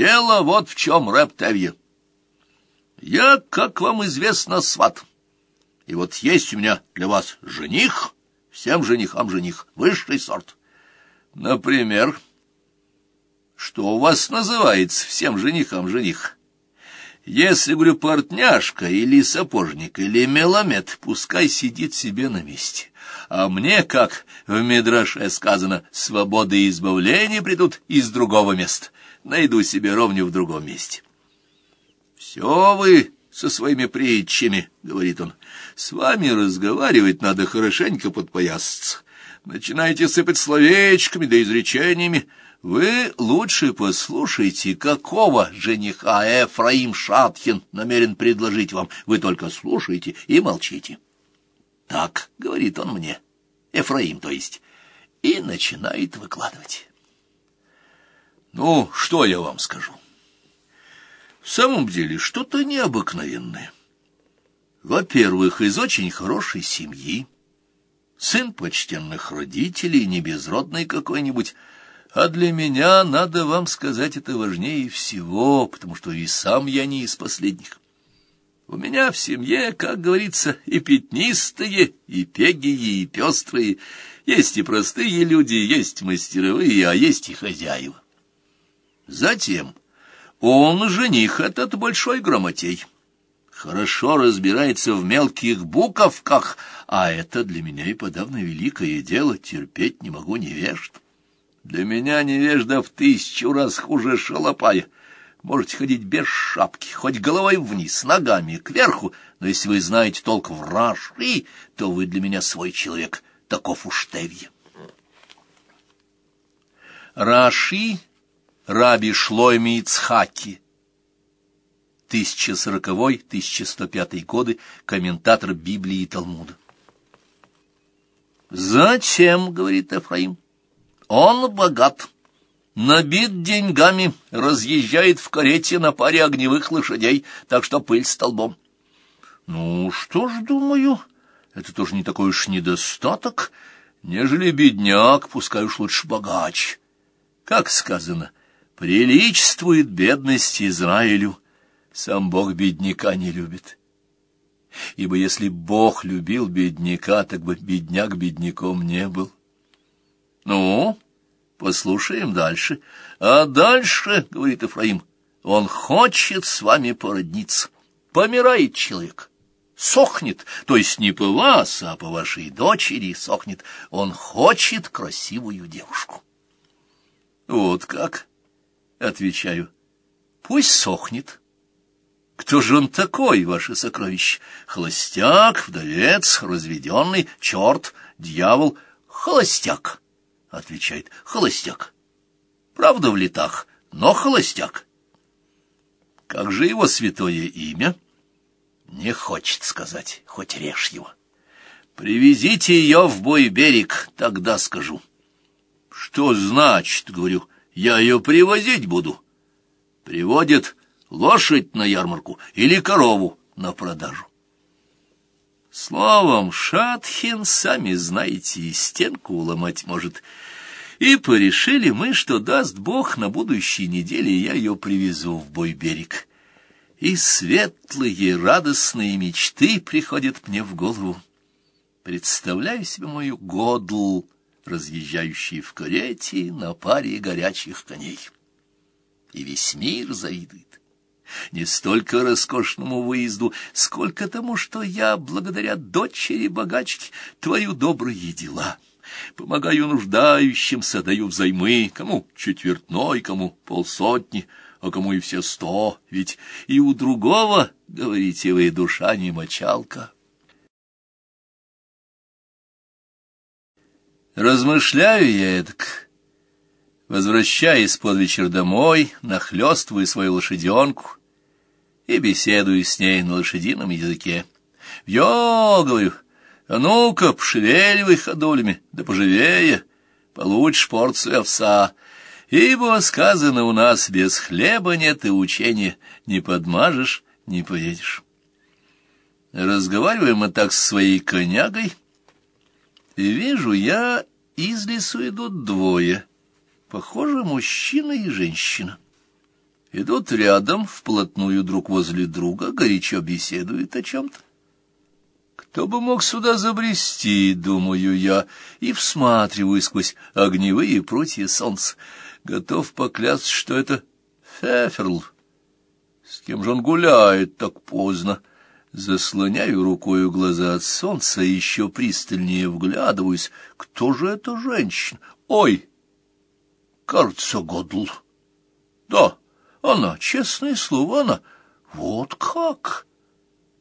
Дело вот в чем, Рэптевье. Я, как вам известно, сват. И вот есть у меня для вас жених, всем женихам жених, высший сорт. Например, что у вас называется всем женихам жених? Если, говорю, портняшка или сапожник или меломет, пускай сидит себе на месте. А мне, как в Мидраше сказано, свобода и избавление придут из другого места. Найду себе ровню в другом месте. Все вы со своими притчами, — говорит он, — с вами разговаривать надо хорошенько подпоясаться. Начинайте сыпать словечками да изречениями. Вы лучше послушайте, какого жениха Эфраим Шатхин намерен предложить вам. Вы только слушайте и молчите. Так, — говорит он мне, Эфраим, то есть, и начинает выкладывать. Ну, что я вам скажу? В самом деле, что-то необыкновенное. Во-первых, из очень хорошей семьи, сын почтенных родителей, не безродный какой-нибудь, а для меня, надо вам сказать, это важнее всего, потому что и сам я не из последних. У меня в семье, как говорится, и пятнистые, и пегие, и пестрые, есть и простые люди, есть мастеровые, а есть и хозяева. Затем он, жених этот большой грамотей, хорошо разбирается в мелких буковках, а это для меня и подавно великое дело, терпеть не могу невежд. Для меня невежда в тысячу раз хуже шалопая. Можете ходить без шапки, хоть головой вниз, ногами кверху, но если вы знаете толк в раши, то вы для меня свой человек, таков уж Тевье. Раши Раби Шлойми Ицхаки, 1040-1105 годы, комментатор Библии и Талмуда. «Зачем, — говорит Эфраим, — он богат, набит деньгами, разъезжает в карете на паре огневых лошадей, так что пыль столбом. Ну, что ж, думаю, это тоже не такой уж недостаток, нежели бедняк, пускай уж лучше богач. Как сказано — Приличествует бедность Израилю, сам Бог бедняка не любит. Ибо если Бог любил бедняка, так бы бедняк бедняком не был. Ну, послушаем дальше. А дальше, — говорит Ефраим, — он хочет с вами породниться. Помирает человек, сохнет, то есть не по вас, а по вашей дочери сохнет. Он хочет красивую девушку. Вот как. Отвечаю, пусть сохнет. Кто же он такой, ваше сокровище? Холостяк, вдовец, разведенный, черт, дьявол, холостяк, отвечает, холостяк. Правда в летах, но холостяк. Как же его святое имя? Не хочет сказать, хоть режь его. Привезите ее в бой берег, тогда скажу. Что значит, говорю, — я ее привозить буду. Приводит лошадь на ярмарку или корову на продажу. Словом, Шатхин, сами знаете, и стенку уломать может. И порешили мы, что даст Бог на будущей неделе, я ее привезу в бой берег. И светлые, радостные мечты приходят мне в голову. Представляю себе мою годл, разъезжающие в карете на паре горячих коней. И весь мир завидует. Не столько роскошному выезду, сколько тому, что я, благодаря дочери богачки, твою добрые дела, помогаю нуждающимся, даю взаймы, кому четвертной, кому полсотни, а кому и все сто, ведь и у другого, говорите вы, душа не мочалка. Размышляю я эдак, возвращаясь под вечер домой, нахлёстываю свою лошаденку и беседую с ней на лошадином языке. «Йо!» — говорю, «а ну-ка, пошевеливай ходулями, да поживее, получишь порцию овса». Ибо сказано у нас, без хлеба нет и учения, не подмажешь, не поедешь. Разговариваем мы так с своей конягой, и вижу я из лесу идут двое, похоже, мужчина и женщина. Идут рядом, вплотную друг возле друга, горячо беседуют о чем-то. Кто бы мог сюда забрести, думаю я, и всматриваю сквозь огневые прутья солнца. Готов поклясться, что это Феферл. С кем же он гуляет так поздно? Заслоняю рукою глаза от солнца и еще пристальнее вглядываюсь. Кто же эта женщина? Ой! Кажется, Годл. Да, она, честное слово, она. Вот как!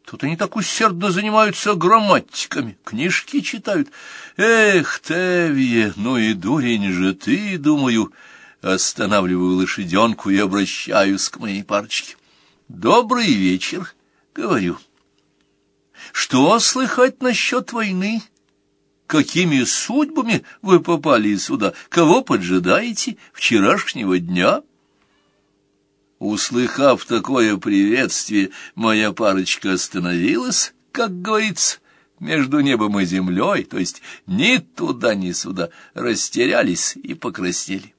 Тут они так усердно занимаются грамматиками, книжки читают. Эх, Тевье, ну и дурень же ты, думаю, останавливаю лошаденку и обращаюсь к моей парочке. Добрый вечер, говорю. Что слыхать насчет войны? Какими судьбами вы попали сюда? Кого поджидаете вчерашнего дня? Услыхав такое приветствие, моя парочка остановилась, как говорится, между небом и землей, то есть ни туда, ни сюда, растерялись и покраснели.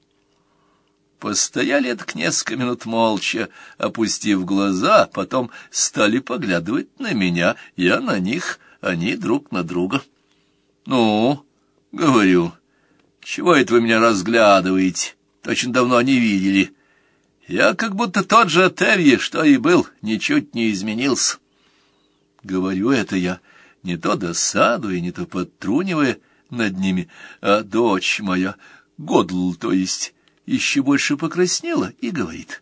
Постояли так несколько минут молча, опустив глаза, потом стали поглядывать на меня, я на них, они друг на друга. «Ну, — говорю, — чего это вы меня разглядываете? Точно давно не видели. Я как будто тот же Тевье, что и был, ничуть не изменился». Говорю это я, не то досадуя, не то подтрунивая над ними, а дочь моя, Годл, то есть еще больше покраснела и говорит,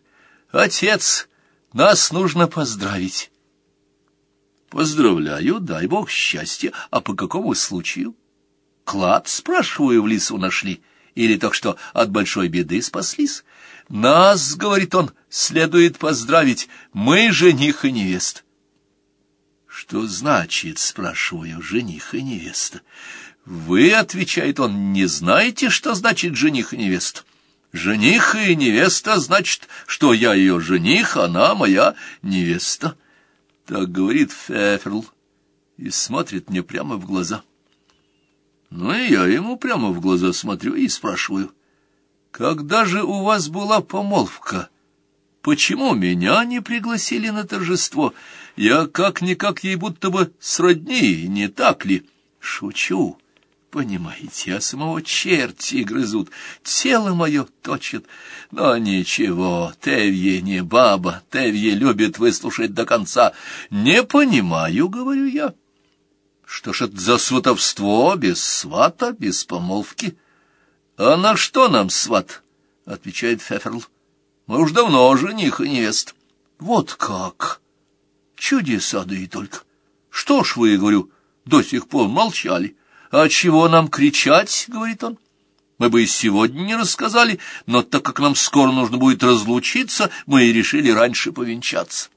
«Отец, нас нужно поздравить». «Поздравляю, дай бог счастья. А по какому случаю?» «Клад, спрашиваю, в лесу нашли. Или так что от большой беды спаслись?» «Нас, — говорит он, — следует поздравить. Мы жених и невеста». «Что значит, — спрашиваю, — жених и невеста?» «Вы, — отвечает он, — не знаете, что значит жених и невеста?» Жених и невеста, значит, что я ее жених, она моя невеста. Так говорит Феферл и смотрит мне прямо в глаза. Ну и я ему прямо в глаза смотрю и спрашиваю, когда же у вас была помолвка? Почему меня не пригласили на торжество? Я как-никак ей будто бы сродни, не так ли? Шучу. Понимаете, а самого черти грызут, тело мое точит. Но ничего, Тевье не баба, Тевье любит выслушать до конца. Не понимаю, говорю я. Что ж это за сватовство без свата, без помолвки? А на что нам сват? Отвечает Феферл. Мы уж давно жених и невест. Вот как! Чудеса, да и только. Что ж вы, говорю, до сих пор молчали? «А чего нам кричать?» — говорит он. «Мы бы и сегодня не рассказали, но так как нам скоро нужно будет разлучиться, мы и решили раньше повенчаться».